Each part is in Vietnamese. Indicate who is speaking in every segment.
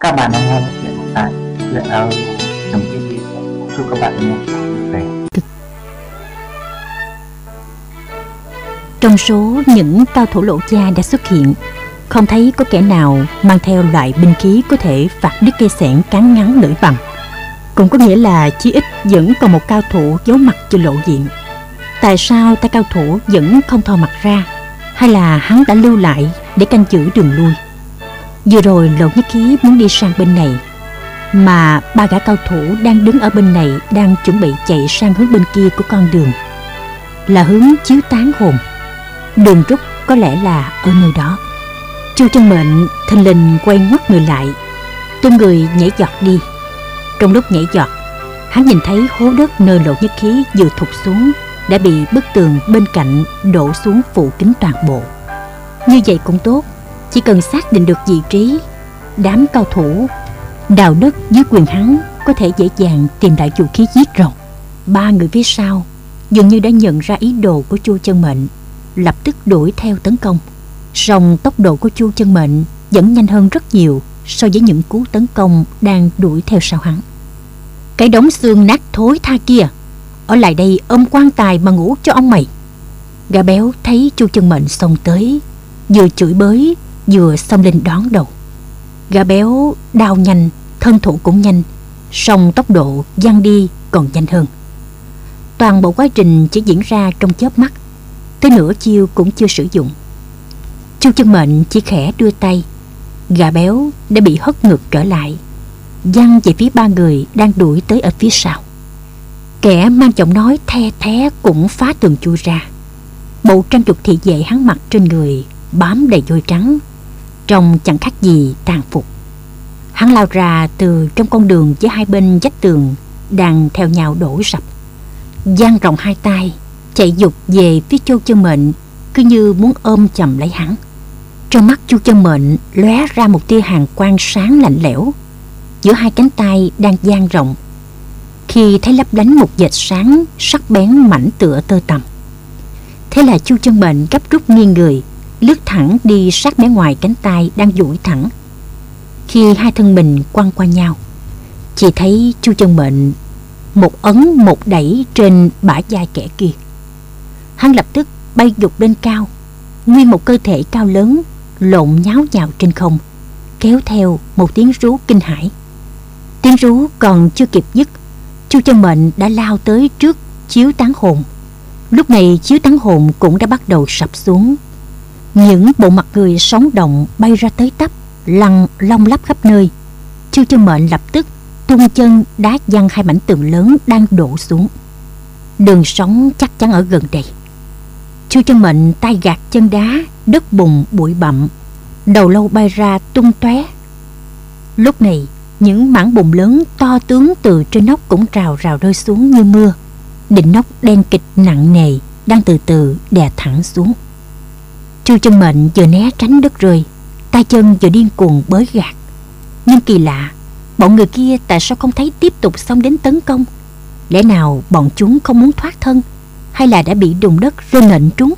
Speaker 1: Các bạn đang nghe một chuyện tại chuyện audio trong đi Chúc các bạn nghe vui vẻ.
Speaker 2: Trong số những cao thủ lộ gia đã xuất hiện, không thấy có kẻ nào mang theo loại binh khí có thể phạt đứt cây sẻn cán ngắn lưỡi bằng. Cũng có nghĩa là chí ít vẫn còn một cao thủ giấu mặt chưa lộ diện. Tại sao tay cao thủ vẫn không thò mặt ra? Hay là hắn đã lưu lại để canh giữ đường lui? Vừa rồi lộ nhất khí muốn đi sang bên này, Mà ba gã cao thủ đang đứng ở bên này Đang chuẩn bị chạy sang hướng bên kia của con đường. Là hướng chiếu tán hồn. Đường rút có lẽ là ở nơi đó. Chu chân mệnh thình lình quay ngoắt người lại. Tung người nhảy giọt đi. Trong lúc nhảy giọt, Hắn nhìn thấy hố đất nơi lộ nhất khí vừa thụt xuống Đã bị bức tường bên cạnh đổ xuống phủ kín toàn bộ. Như vậy cũng tốt chỉ cần xác định được vị trí, Đám cao thủ, Đào đất dưới quyền hắn Có thể dễ dàng tìm đại vũ khí giết rồng. Ba người phía sau Dường như đã nhận ra ý đồ của chu chân mệnh, Lập tức đuổi theo tấn công. Song tốc độ của chu chân mệnh Vẫn nhanh hơn rất nhiều So với những cú tấn công Đang đuổi theo sau hắn. Cái đống xương nát thối tha kia, Ở lại đây ôm quan tài mà ngủ cho ông mày. Gà béo thấy chu chân mệnh xông tới, Vừa chửi bới vừa xông lên đón đầu. Gà béo đau nhanh, thân thủ cũng nhanh, song tốc độ giăng đi còn nhanh hơn. Toàn bộ quá trình chỉ diễn ra trong chớp mắt, tới nửa chiêu cũng chưa sử dụng. Chu chân mệnh chỉ khẽ đưa tay gà béo đã bị hất ngược trở lại văng về phía ba người đang đuổi tới ở phía sau. Kẻ mang giọng nói the thé cũng phá tường chui ra. Bộ trang phục thị vệ hắn mặc trên người bám đầy vôi trắng trông chẳng khác gì tàn phục. Hắn lao ra từ trong con đường với hai bên vách tường đang theo nhau đổ sập. Giang rộng hai tay, chạy dục về phía chu chân mệnh, cứ như muốn ôm chầm lấy hắn. Trong mắt chu chân mệnh lóe ra một tia hàng quang sáng lạnh lẽo. Giữa hai cánh tay đang dang rộng, khi thấy lấp lánh một vệt sáng sắc bén mảnh tựa tơ tằm. Thế là chu chân mệnh gấp rút nghiêng người lướt thẳng đi sát mé ngoài cánh tay đang duỗi thẳng. Khi hai thân mình quăng qua nhau chỉ thấy chu chân mệnh một ấn một đẩy trên bả vai kẻ kia. Hắn lập tức bay dục lên cao, nguyên một cơ thể cao lớn lộn nháo nhào trên không, kéo theo một tiếng rú kinh hãi. Tiếng rú còn chưa kịp dứt, chu chân mệnh đã lao tới trước chiếu tán hồn. Lúc này chiếu tán hồn cũng đã bắt đầu sập xuống những bộ mặt người sống động bay ra tới tấp, lăn long lắp khắp nơi. Chu chân mệnh lập tức tung chân đá văng hai mảnh tường lớn đang đổ xuống. Đường sống chắc chắn ở gần đây. Chu chân mệnh tay gạt chân đá đất bùn bụi bặm, đầu lâu bay ra tung tóe. Lúc này, những mảng bùn lớn to tướng từ trên nóc cũng rào rào rơi xuống như mưa. Đỉnh nóc đen kịch nặng nề đang từ từ đè thẳng xuống. Chu chân mệnh vừa né tránh đất rơi, tay chân vừa điên cuồng bới gạt. Nhưng kỳ lạ, Bọn người kia tại sao không thấy tiếp tục xông đến tấn công? Lẽ nào bọn chúng không muốn thoát thân, Hay là đã bị đùng đất rơi nện trúng?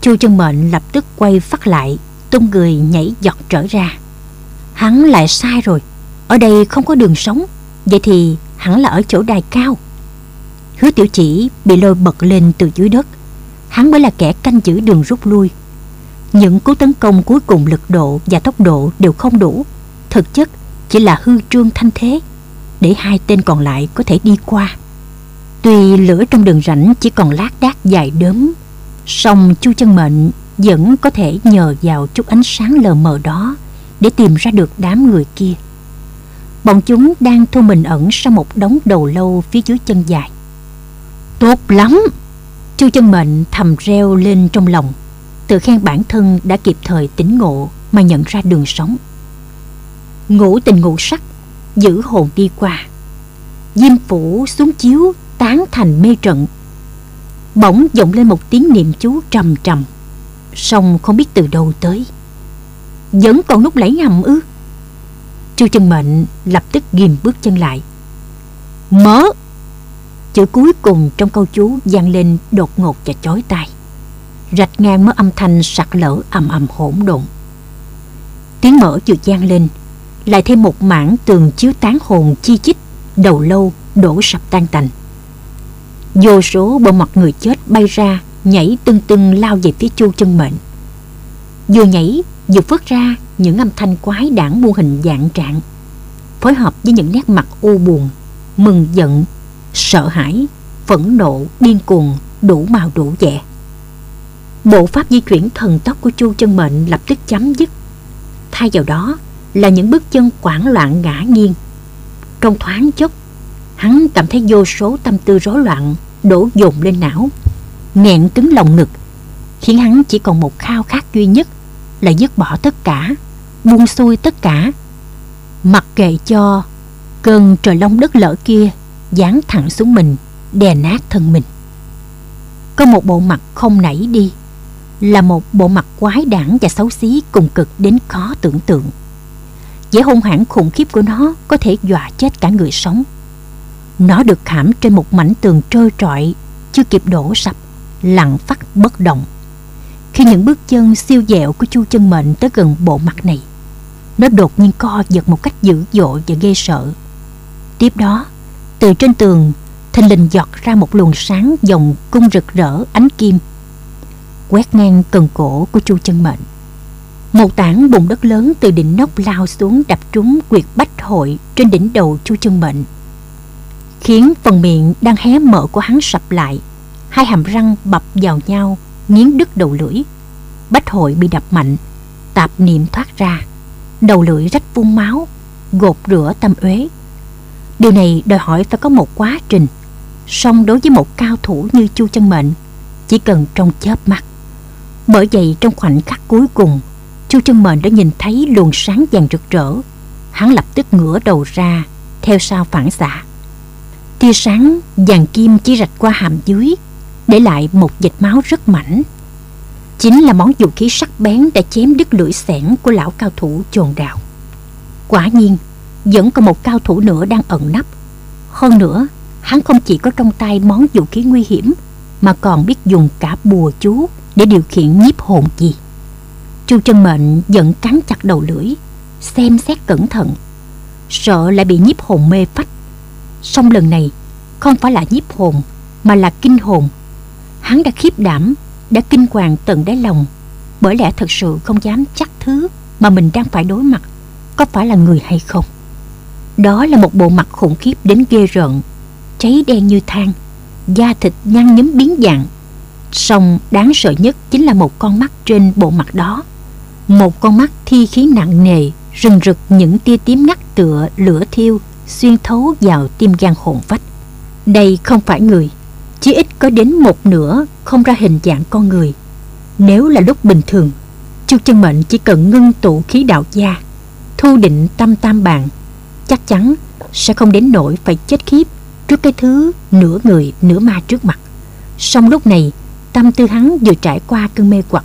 Speaker 2: Chu chân mệnh lập tức quay phát lại, Tung người nhảy giọt trở ra. Hắn lại sai rồi, Ở đây không có đường sống, Vậy thì hẳn là ở chỗ đài cao. Hứa tiểu chỉ bị lôi bật lên từ dưới đất, Hắn mới là kẻ canh giữ đường rút lui những cú tấn công cuối cùng lực độ và tốc độ đều không đủ. Thực chất, chỉ là hư trương thanh thế Để hai tên còn lại có thể đi qua. Tuy lửa trong đường rãnh chỉ còn lác đác dài đớm, song chu chân mệnh vẫn có thể nhờ vào chút ánh sáng lờ mờ đó Để tìm ra được đám người kia. Bọn chúng đang thu mình ẩn sau một đống đầu lâu phía dưới chân dài. Tốt lắm! Chu chân mệnh thầm reo lên trong lòng. Tự khen bản thân đã kịp thời tỉnh ngộ Mà nhận ra đường sống. Ngủ tình ngủ sắc, Giữ hồn đi qua. Diêm phủ xuống chiếu, Tán thành mê trận. Bỗng vọng lên một tiếng niệm chú trầm trầm. Song không biết từ đâu tới. Vẫn còn nút lẫy ngầm ư? Chu chân mệnh lập tức ghim bước chân lại. Mở! Chữ cuối cùng trong câu chú vang lên đột ngột và chói tai rạch ngang mới âm thanh sặc lỡ ầm ầm hỗn độn tiếng mở vừa vang lên lại thêm một mảng tường chiếu tán hồn chi chít, đầu lâu đổ sập tan tành. Vô số bộ mặt người chết bay ra, nhảy tưng tưng lao về phía chu chân mệnh. Vừa nhảy, vừa phớt ra những âm thanh quái đản muôn hình dạng trạng, phối hợp với những nét mặt u buồn, mừng giận, sợ hãi, phẫn nộ, điên cuồng, đủ màu đủ vẻ. Bộ pháp di chuyển thần tốc của Chu Chân Mệnh lập tức chấm dứt. Thay vào đó là những bước chân quảng loạn ngã nghiêng. Trong thoáng chốc, hắn cảm thấy vô số tâm tư rối loạn đổ dồn lên não, nghẹn cứng lòng ngực, khiến hắn chỉ còn một khao khát duy nhất là dứt bỏ tất cả, buông xuôi tất cả. Mặc kệ cho cơn trời long đất lở kia giáng thẳng xuống mình, đè nát thân mình. Có một bộ mặt không nảy đi là một bộ mặt quái đản và xấu xí cùng cực đến khó tưởng tượng. Vẻ hung hãn khủng khiếp của nó có thể dọa chết cả người sống. Nó được khảm trên một mảnh tường trơ trọi, Chưa kịp đổ sập, Lặng phát bất động. Khi những bước chân siêu dẹo của chu chân mệnh tới gần bộ mặt này, Nó đột nhiên co giật một cách dữ dội và ghê sợ. Tiếp đó, Từ trên tường, thình lình giọt ra một luồng sáng dòng cung rực rỡ ánh kim quét ngang cần cổ của chu chân mệnh. Một tảng bùn đất lớn từ đỉnh nóc lao xuống đập trúng quyệt bách hội trên đỉnh đầu chu chân mệnh, khiến phần miệng đang hé mở của hắn sập lại. Hai hàm răng bập vào nhau, nghiến đứt đầu lưỡi. Bách hội bị đập mạnh, tạp niệm thoát ra. Đầu lưỡi rách vung máu, gột rửa tâm uế. Điều này đòi hỏi phải có một quá trình. Song đối với một cao thủ như chu chân mệnh, chỉ cần trong chớp mắt bởi vậy trong khoảnh khắc cuối cùng, chu chân mệnh đã nhìn thấy luồng sáng vàng rực rỡ. Hắn lập tức ngửa đầu ra, theo sau phản xạ. Tia sáng vàng kim chỉ rạch qua hàm dưới, để lại một vệt máu rất mảnh. Chính là món vũ khí sắc bén đã chém đứt lưỡi xẻng của lão cao thủ chồn đào quả nhiên, vẫn còn một cao thủ nữa đang ẩn nấp. Hơn nữa, hắn không chỉ có trong tay món vũ khí nguy hiểm, mà còn biết dùng cả bùa chú để điều khiển nhiếp hồn gì. Chu chân mệnh giận cắn chặt đầu lưỡi, xem xét cẩn thận, sợ lại bị nhiếp hồn mê phách. Song lần này không phải là nhiếp hồn mà là kinh hồn. Hắn đã khiếp đảm, đã kinh hoàng tận đáy lòng, bởi lẽ thật sự không dám chắc thứ mà mình đang phải đối mặt có phải là người hay không. Đó là một bộ mặt khủng khiếp đến ghê rợn cháy đen như than da thịt nhăn nhúm biến dạng song đáng sợ nhất chính là một con mắt trên bộ mặt đó. Một con mắt thi khí nặng nề, rừng rực những tia tím ngắt tựa lửa thiêu, xuyên thấu vào tim gan hồn vách đây không phải người chỉ ít có đến một nửa không ra hình dạng con người. Nếu là lúc bình thường, chu chân mệnh chỉ cần ngưng tụ khí đạo gia, thu định tâm tam bàn, chắc chắn sẽ không đến nỗi phải chết khiếp trước cái thứ nửa người nửa ma trước mặt. Song lúc này tâm tư hắn vừa trải qua cơn mê quặc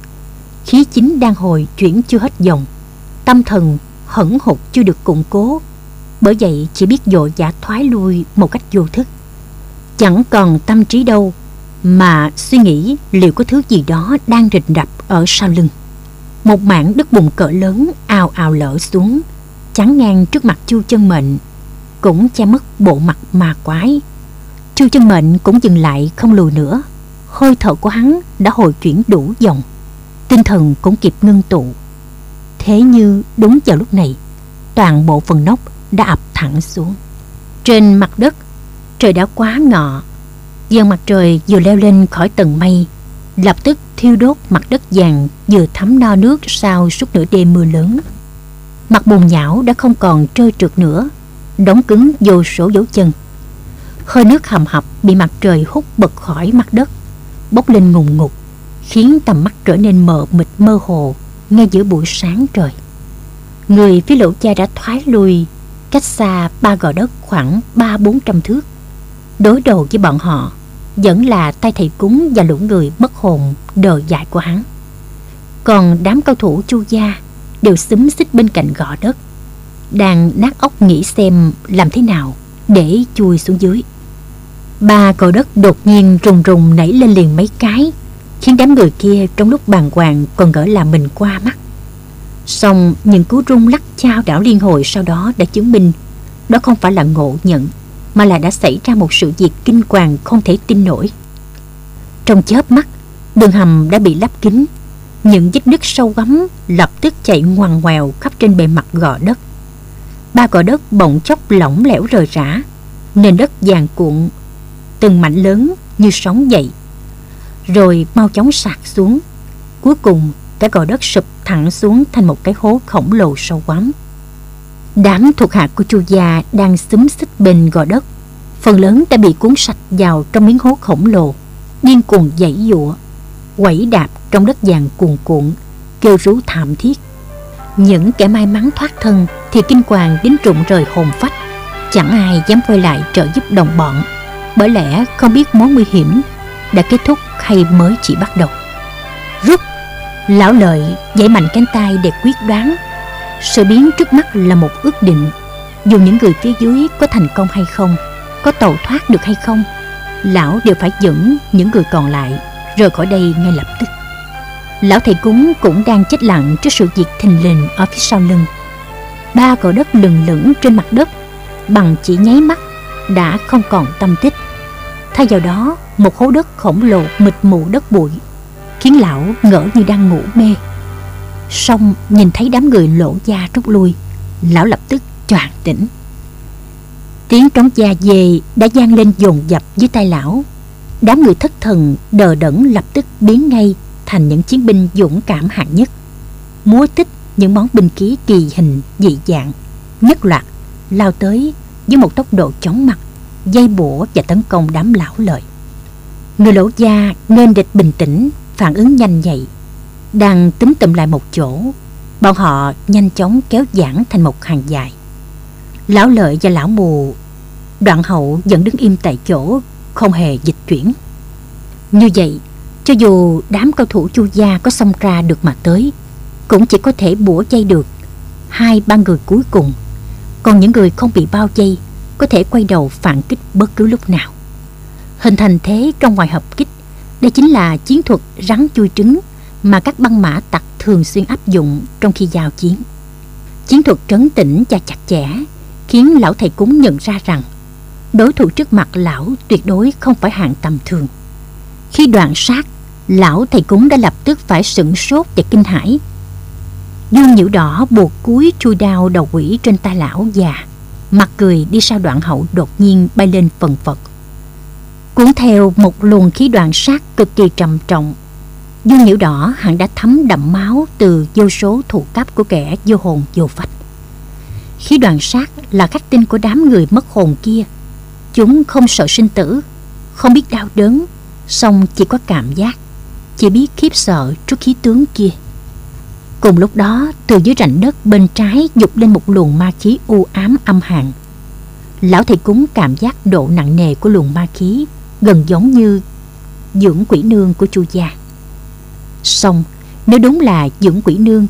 Speaker 2: khí chính đang hồi chuyển chưa hết dòng, tâm thần hẩn hụt chưa được củng cố, bởi vậy chỉ biết dội giả thoái lui một cách vô thức. Chẳng còn tâm trí đâu, mà suy nghĩ liệu có thứ gì đó đang rình rập ở sau lưng. Một mảng đất bùn cỡ lớn ào ào lở xuống, chắn ngang trước mặt chu chân mệnh, cũng che mất bộ mặt ma quái. Chu chân mệnh cũng dừng lại không lùi nữa hơi thở của hắn đã hồi chuyển đủ dòng. Tinh thần cũng kịp ngưng tụ. Thế như đúng vào lúc này, toàn bộ phần nóc đã ập thẳng xuống. Trên mặt đất, trời đã quá ngọ. Dần mặt trời vừa leo lên khỏi tầng mây, lập tức thiêu đốt mặt đất vàng vừa thấm no nước sau suốt nửa đêm mưa lớn. Mặt bùn nhão đã không còn trơi trượt nữa, đóng cứng vô số dấu chân. Hơi nước hầm hập bị mặt trời hút bật khỏi mặt đất bốc lên ngùng ngục, khiến tầm mắt trở nên mờ mịt mơ hồ ngay giữa buổi sáng trời. Người phía lỗ cha đã thoái lui, cách xa ba gò đất khoảng ba bốn trăm thước. Đối đầu với bọn họ, vẫn là tay thầy cúng và lũ người mất hồn đời dại của hắn. Còn đám cao thủ chu gia đều xúm xích bên cạnh gò đất, đang nát óc nghĩ xem làm thế nào để chui xuống dưới. Ba cò đất đột nhiên rùng rùng nảy lên liền mấy cái, khiến đám người kia trong lúc bàng hoàng còn gỡ làm mình qua mắt. Xong những cú rung lắc chao đảo liên hồi sau đó đã chứng minh đó không phải là ngộ nhận mà là đã xảy ra một sự việc kinh hoàng không thể tin nổi. Trong chớp mắt, đường hầm đã bị lắp kín, những vết nứt sâu gắm lập tức chạy ngoằn ngoèo khắp trên bề mặt gò đất. Ba gò đất bỗng chốc lỏng lẻo rời rã, nền đất vàng cuộn, từng mảnh lớn như sóng dậy, rồi mau chóng sạt xuống. Cuối cùng, cả gò đất sụp thẳng xuống thành một cái hố khổng lồ sâu quắm. Đám thuộc hạ của chu gia đang xúm xích bên gò đất. Phần lớn đã bị cuốn sạch vào trong miếng hố khổng lồ, điên cuồng dãy giụa, quẩy đạp trong đất vàng cuồn cuộn, kêu rú thảm thiết. Những kẻ may mắn thoát thân thì kinh hoàng đến rụng rời hồn phách. Chẳng ai dám quay lại trợ giúp đồng bọn, bởi lẽ không biết mối nguy hiểm đã kết thúc hay mới chỉ bắt đầu. Rút! Lão lợi dãy mạnh cánh tay để quyết đoán sự biến trước mắt là một ước định Dù những người phía dưới có thành công hay không, Có tàu thoát được hay không, Lão đều phải dẫn những người còn lại Rời khỏi đây ngay lập tức Lão thầy cúng cũng đang chết lặng Trước sự việc thình lình ở phía sau lưng Ba cỏ đất lừng lững trên mặt đất Bằng chỉ nháy mắt Đã không còn tâm tích Thay vào đó, Một hố đất khổng lồ mịt mù đất bụi, Khiến lão ngỡ như đang ngủ mê. Xong, nhìn thấy đám người lộ da rút lui, Lão lập tức choàng tỉnh. Tiếng trống da về đã gian lên dồn dập dưới tay lão. Đám người thất thần đờ đẫn lập tức biến ngay Thành những chiến binh dũng cảm hạng nhất, Múa tích những món binh khí kỳ hình dị dạng, Nhất loạt, lao tới với một tốc độ chóng mặt. Dây bổ và tấn công đám lão lợi. Người lỗ gia nên địch bình tĩnh, Phản ứng nhanh nhạy. Đang tính tụm lại một chỗ, Bọn họ nhanh chóng kéo giãn thành một hàng dài. Lão lợi và lão mù, Đoạn hậu vẫn đứng im tại chỗ, Không hề dịch chuyển. Như vậy, Cho dù đám cao thủ chu gia có xông ra được mà tới, Cũng chỉ có thể bủa dây được Hai ba người cuối cùng. Còn những người không bị bao dây có thể quay đầu phản kích bất cứ lúc nào Hình thành thế trong ngoài hợp kích Đây chính là chiến thuật rắn chui trứng mà các băng mã tặc thường xuyên áp dụng trong khi giao chiến. Chiến thuật trấn tĩnh và chặt chẽ khiến lão thầy cúng nhận ra rằng đối thủ trước mặt lão tuyệt đối không phải hạng tầm thường. Khi đoạn sát, lão thầy cúng đã lập tức phải sửng sốt và kinh hãi. Dương nhiễu đỏ buộc cúi chui đao đầu quỷ trên tay lão già, mặt cười đi sau đoạn hậu đột nhiên bay lên phần phật. Cuốn theo một luồng khí đoạn sát cực kỳ trầm trọng Dung Nhiễu Đỏ hẳn đã thấm đậm máu từ vô số thủ cấp của kẻ vô hồn vô phách. Khí đoàn sát là khách tinh của đám người mất hồn kia, chúng không sợ sinh tử, không biết đau đớn, song chỉ có cảm giác, chỉ biết khiếp sợ trước khí tướng kia. Cùng lúc đó, từ dưới rãnh đất bên trái dục lên một luồng ma khí u ám âm hàn. Lão thầy cúng cảm giác độ nặng nề của luồng ma khí, gần giống như dưỡng quỷ nương của chu gia. Xong nếu đúng là dưỡng quỷ nương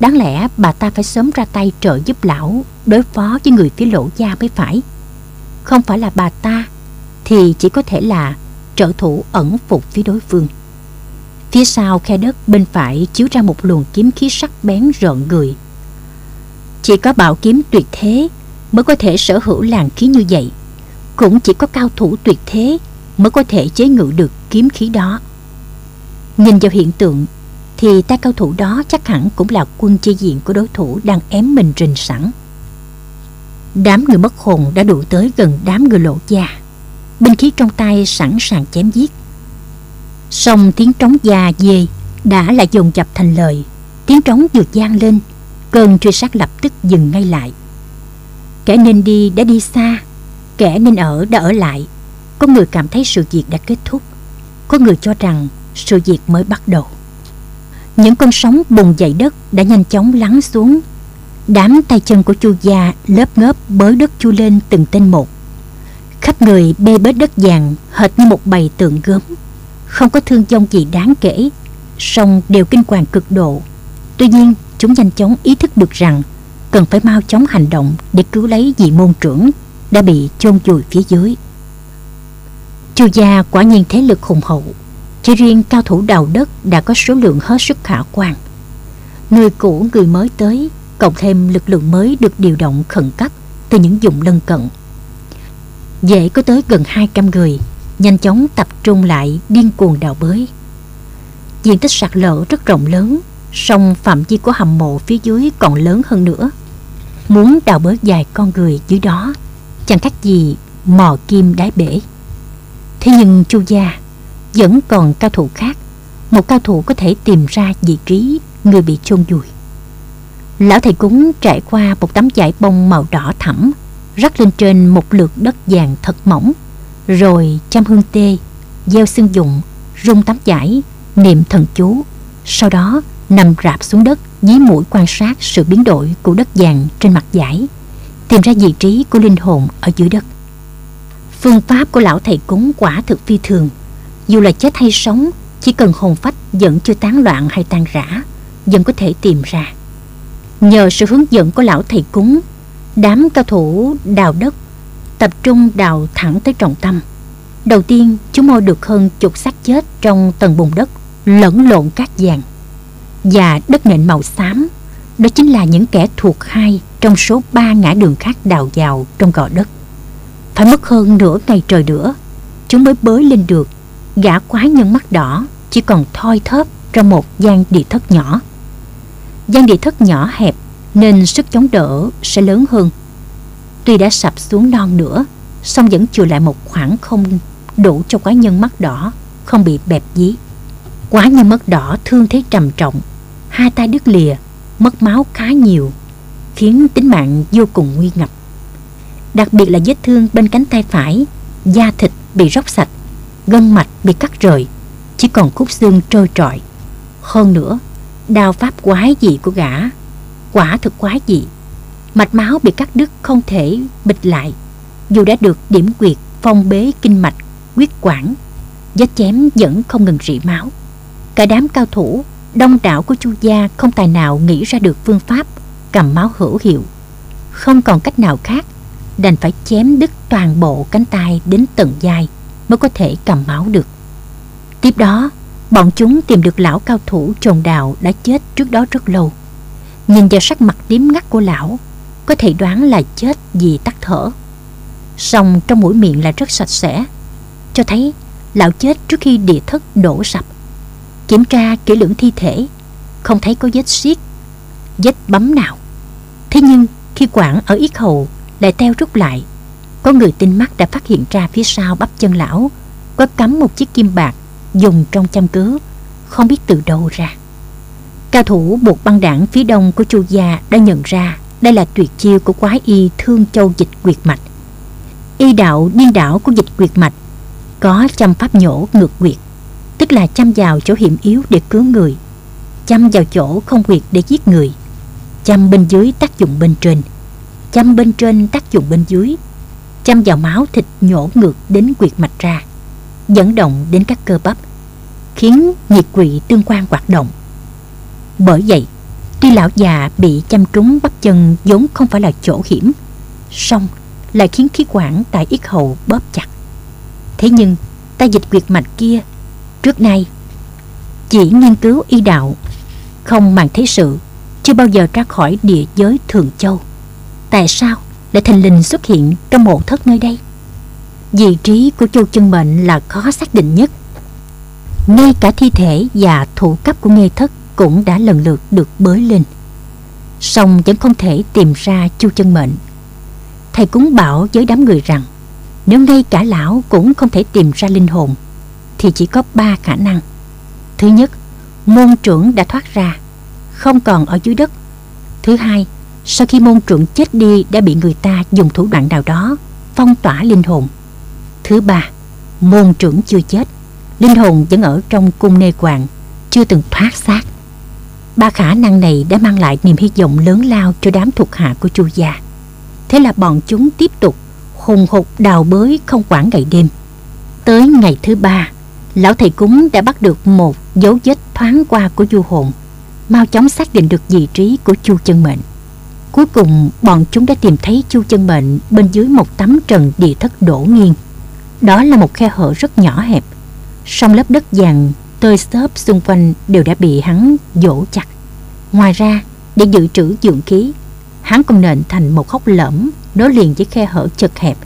Speaker 2: Đáng lẽ bà ta phải sớm ra tay trợ giúp lão Đối phó với người phía lỗ gia mới phải Không phải là bà ta Thì chỉ có thể là trợ thủ ẩn phục phía đối phương Phía sau khe đất bên phải chiếu ra một luồng kiếm khí sắc bén rợn người. Chỉ có bảo kiếm tuyệt thế mới có thể sở hữu làn khí như vậy. Cũng chỉ có cao thủ tuyệt thế mới có thể chế ngự được kiếm khí đó. Nhìn vào hiện tượng, Thì tay cao thủ đó chắc hẳn cũng là quân chi diện của đối thủ đang ém mình rình sẵn. Đám người mất hồn đã đủ tới gần đám người lộ già Binh khí trong tay sẵn sàng chém giết. Xong tiếng trống già về đã lại dồn chập thành lời Tiếng trống vừa gian lên, Cơn truy sát lập tức dừng ngay lại Kẻ nên đi đã đi xa, Kẻ nên ở đã ở lại Có người cảm thấy sự việc đã kết thúc Có người cho rằng sự việc mới bắt đầu. Những con sóng bùng dậy đất đã nhanh chóng lắng xuống. Đám tay chân của chu gia lớp ngớp bới đất chu lên từng tên một. Khắp người bê bết đất vàng, hệt như một bầy tượng gớm. Không có thương vong gì đáng kể, song đều kinh hoàng cực độ. Tuy nhiên, chúng nhanh chóng ý thức được rằng cần phải mau chóng hành động để cứu lấy vị môn trưởng đã bị chôn vùi phía dưới. Chu gia quả nhiên thế lực hùng hậu chỉ riêng cao thủ đào đất đã có số lượng hết sức khả quan. Người cũ người mới tới Cộng thêm lực lượng mới được điều động khẩn cấp Từ những vùng lân cận Dễ có tới gần 200 người Nhanh chóng tập trung lại điên cuồng đào bới. Diện tích sạt lở rất rộng lớn, song phạm vi của hầm mộ phía dưới còn lớn hơn nữa. Muốn đào bới dài con người dưới đó, Chẳng khác gì mò kim đáy bể. Thế nhưng chu gia Vẫn còn cao thủ khác, Một cao thủ có thể tìm ra vị trí Người bị chôn vùi. Lão thầy cúng trải qua một tấm vải bông màu đỏ thẫm Rắc lên trên một lượt đất vàng thật mỏng. Rồi chăm hương tê Gieo xương dụng Rung tắm giải, Niệm thần chú. Sau đó nằm rạp xuống đất Dí mũi quan sát sự biến đổi của đất vàng trên mặt giải, Tìm ra vị trí của linh hồn ở dưới đất. Phương pháp của lão thầy cúng quả thực phi thường. Dù là chết hay sống Chỉ cần hồn phách vẫn chưa tán loạn hay tan rã Vẫn có thể tìm ra. Nhờ sự hướng dẫn của lão thầy cúng Đám cao thủ đào đất Tập trung đào thẳng tới trọng tâm. Đầu tiên, chúng môi được hơn chục xác chết Trong tầng bùn đất, Lẫn lộn cát vàng Và đất nền màu xám, Đó chính là những kẻ thuộc hai Trong số ba ngã đường khác đào vào trong gò đất. Phải mất hơn nửa ngày trời nữa, Chúng mới bới lên được, Gã quái nhân mắt đỏ Chỉ còn thoi thóp trong một gian địa thất nhỏ. Gian địa thất nhỏ hẹp Nên sức chống đỡ sẽ lớn hơn. Tuy đã sập xuống non nữa, song vẫn chừa lại một khoảng không đủ cho quái nhân mắt đỏ, Không bị bẹp dí. Quái nhân mắt đỏ thương thế trầm trọng, Hai tay đứt lìa, Mất máu khá nhiều, Khiến tính mạng vô cùng nguy ngập. Đặc biệt là vết thương bên cánh tay phải, Da thịt bị róc sạch, Gân mạch bị cắt rời, Chỉ còn khúc xương trôi trọi. Hơn nữa, Đao pháp quái dị của gã, Quả thực quái dị. Mạch máu bị cắt đứt không thể bịch lại Dù đã được điểm quyệt Phong bế kinh mạch Quyết quản Vết chém vẫn không ngừng rỉ máu Cả đám cao thủ Đông đảo của chu gia không tài nào nghĩ ra được phương pháp Cầm máu hữu hiệu Không còn cách nào khác đành phải chém đứt toàn bộ cánh tay đến tận vai mới có thể cầm máu được. Tiếp đó, bọn chúng tìm được lão cao thủ trồn đào đã chết trước đó rất lâu. Nhìn vào sắc mặt tím ngắt của lão, có thể đoán là chết vì tắt thở. Song trong mũi miệng là rất sạch sẽ, cho thấy lão chết trước khi địa thất đổ sập. Kiểm tra kỹ lưỡng thi thể, không thấy có vết xiết, vết bấm nào. Thế nhưng khi quản ở yết hầu lại teo rút lại có người tinh mắt đã phát hiện ra phía sau bắp chân lão có cắm một chiếc kim bạc dùng trong chăm cứu không biết từ đâu ra cao thủ buộc băng đảng phía đông của chu gia đã nhận ra đây là tuyệt chiêu của quái y thương châu dịch quyệt mạch. Y đạo điên đảo của dịch quyệt mạch có chăm pháp nhổ ngược quyệt, tức là chăm vào chỗ hiểm yếu để cứu người, chăm vào chỗ không quyệt để giết người, chăm bên dưới tác dụng bên trên, chăm bên trên tác dụng bên dưới, chăm vào máu thịt nhổ ngược đến quyệt mạch ra, dẫn động đến các cơ bắp, khiến nhiệt quỵ tương quan hoạt động. Bởi vậy tuy lão già bị chăm trúng bắp chân vốn không phải là chỗ hiểm, song lại khiến khí quản tại yết hầu bóp chặt. Thế nhưng, ta dịch quyệt mạch kia, trước nay, chỉ nghiên cứu y đạo, không màng thế sự, chưa bao giờ ra khỏi địa giới thường châu. Tại sao lại thình lình xuất hiện trong mộ thất nơi đây? Vị trí của Châu chân mệnh là khó xác định nhất. Ngay cả thi thể và thủ cấp của Nghê thất cũng đã lần lượt được bới lên song vẫn không thể tìm ra chu chân mệnh Thầy cúng bảo với đám người rằng Nếu ngay cả lão cũng không thể tìm ra linh hồn Thì chỉ có ba khả năng Thứ nhất Môn trưởng đã thoát ra Không còn ở dưới đất Thứ hai sau khi môn trưởng chết đi đã bị người ta dùng thủ đoạn nào đó phong tỏa linh hồn. Thứ ba, môn trưởng chưa chết, linh hồn vẫn ở trong cung nê quàng, chưa từng thoát xác. Ba khả năng này đã mang lại niềm hy vọng lớn lao cho đám thuộc hạ của Chu gia. Thế là bọn chúng tiếp tục hùng hục đào bới không quản ngày đêm. Tới ngày thứ ba, lão thầy cúng đã bắt được một dấu vết thoáng qua của du hồn, mau chóng xác định được vị trí của Chu chân mệnh. Cuối cùng bọn chúng đã tìm thấy chu chân mệnh bên dưới một tấm trần địa thất đổ nghiêng. Đó là một khe hở rất nhỏ hẹp. Song lớp đất vàng tơi xốp xung quanh đều đã bị hắn dỗ chặt. Ngoài ra, để dự trữ dưỡng khí, hắn còn nện thành một hốc lõm nối liền với khe hở chật hẹp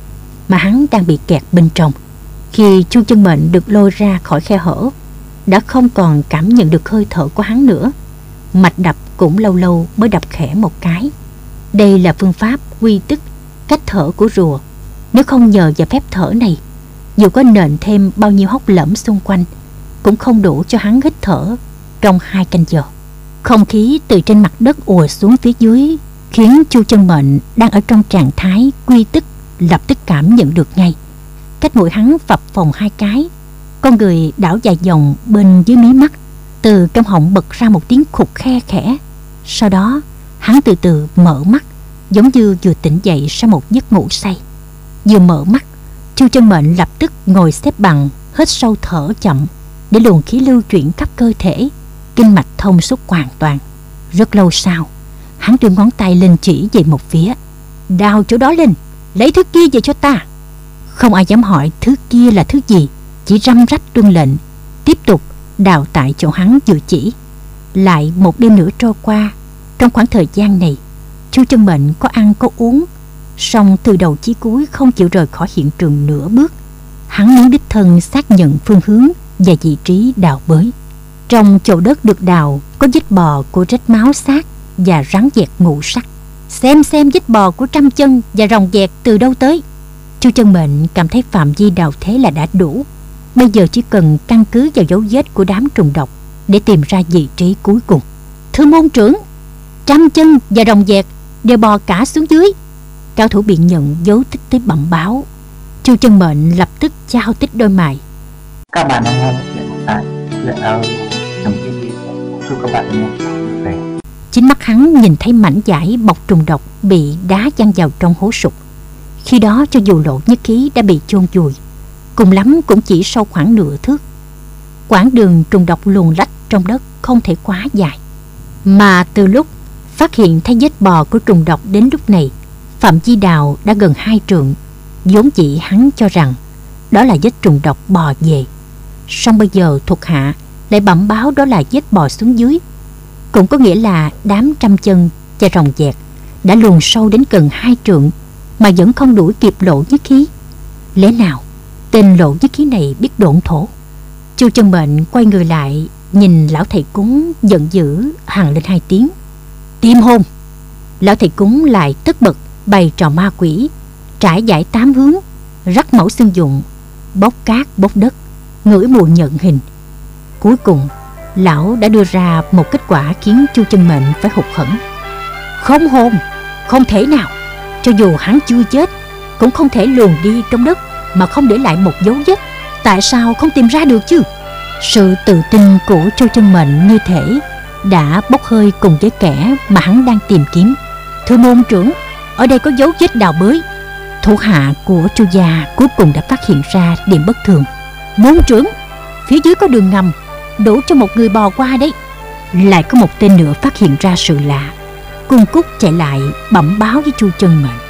Speaker 2: mà hắn đang bị kẹt bên trong. Khi Chu Chân Mệnh được lôi ra khỏi khe hở, đã không còn cảm nhận được hơi thở của hắn nữa. Mạch đập cũng lâu lâu mới đập khẽ một cái. Đây là phương pháp quy tức cách thở của rùa. Nếu không nhờ vào phép thở này, dù có nện thêm bao nhiêu hốc lẫm xung quanh, cũng không đủ cho hắn hít thở trong hai canh giờ. Không khí từ trên mặt đất ùa xuống phía dưới khiến Chu Chân Mệnh đang ở trong trạng thái quy tức lập tức cảm nhận được ngay. Cách mũi hắn phập phồng hai cái, con người đảo dài dòng bên dưới mí mắt, từ trong họng bật ra một tiếng khục khe khẽ. Sau đó, hắn từ từ mở mắt, giống như vừa tỉnh dậy sau một giấc ngủ say. Vừa mở mắt, Chu Chân Mệnh lập tức ngồi xếp bằng, hít sâu thở chậm để luồng khí lưu chuyển khắp cơ thể, kinh mạch thông suốt hoàn toàn. Rất lâu sau, hắn đưa ngón tay lên chỉ về một phía. Đào chỗ đó lên, lấy thứ kia về cho ta. Không ai dám hỏi thứ kia là thứ gì, chỉ răm rắp tuân lệnh, tiếp tục đào tại chỗ hắn vừa chỉ. Lại một đêm nữa trôi qua, trong khoảng thời gian này, chú Chân bệnh có ăn có uống, song từ đầu chí cuối không chịu rời khỏi hiện trường nửa bước. Hắn muốn đích thân xác nhận phương hướng và vị trí đào bới. Trong chậu đất được đào có vết bò của rách máu xác và rắn dẹt ngũ sắc. Xem xem vết bò của trăm chân và rồng dẹt từ đâu tới. Chu chân mệnh cảm thấy phạm vi đào thế là đã đủ. Bây giờ chỉ cần căn cứ vào dấu vết của đám trùng độc để tìm ra vị trí cuối cùng. Thưa môn trưởng, trăm chân và rồng dẹt đều bò cả xuống dưới. Cao thủ biện nhận dấu tích tới bẩm báo. Chu chân mệnh lập tức trao tích đôi mày.
Speaker 1: Các bạn đang nghe chuyện tại chuyện audio trong TV. Chúc các bạn nghe vui.
Speaker 2: Chính mắt hắn nhìn thấy mảnh giải bọc trùng độc bị đá văng vào trong hố sụp. Khi đó cho dù lộ nhất khí đã bị chôn vùi, cùng lắm cũng chỉ sâu khoảng nửa thước. Quãng đường trùng độc luồn lách trong đất không thể quá dài. Mà từ lúc phát hiện thấy vết bò của trùng độc đến lúc này, Phạm Chi Đào đã gần hai trượng. vốn chỉ hắn cho rằng đó là vết trùng độc bò về. Song bây giờ thuộc hạ lại bẩm báo đó là vết bò xuống dưới cũng có nghĩa là đám trăm chân và rồng dẹt đã luồn sâu đến gần hai trượng mà vẫn không đuổi kịp lộ nhất khí. Lẽ nào tên lộ nhất khí này biết độn thổ? Chu chân mệnh quay người lại nhìn lão thầy cúng giận dữ hằng lên hai tiếng. Tim hôn! Lão thầy cúng lại tức bật bày trò ma quỷ, trải giải tám hướng, rắc mẫu xương dụng bốc cát bốc đất ngửi mùi nhận hình. Cuối cùng, lão đã đưa ra một kết quả khiến chu chân mệnh phải hụt hẫng. Không hồn, không thể nào, cho dù hắn chưa chết, cũng không thể luồn đi trong đất mà không để lại một dấu vết. Tại sao không tìm ra được chứ? Sự tự tin của chu chân mệnh như thể đã bốc hơi cùng với kẻ mà hắn đang tìm kiếm. Thưa môn trưởng, ở đây có dấu vết đào bới thủ hạ của chu gia cuối cùng đã phát hiện ra điểm bất thường môn trưởng, phía dưới có đường ngầm đủ cho một người bò qua đấy. Lại có một tên nữa phát hiện ra sự lạ. Cung cúc chạy lại bẩm báo với chu chân mệnh.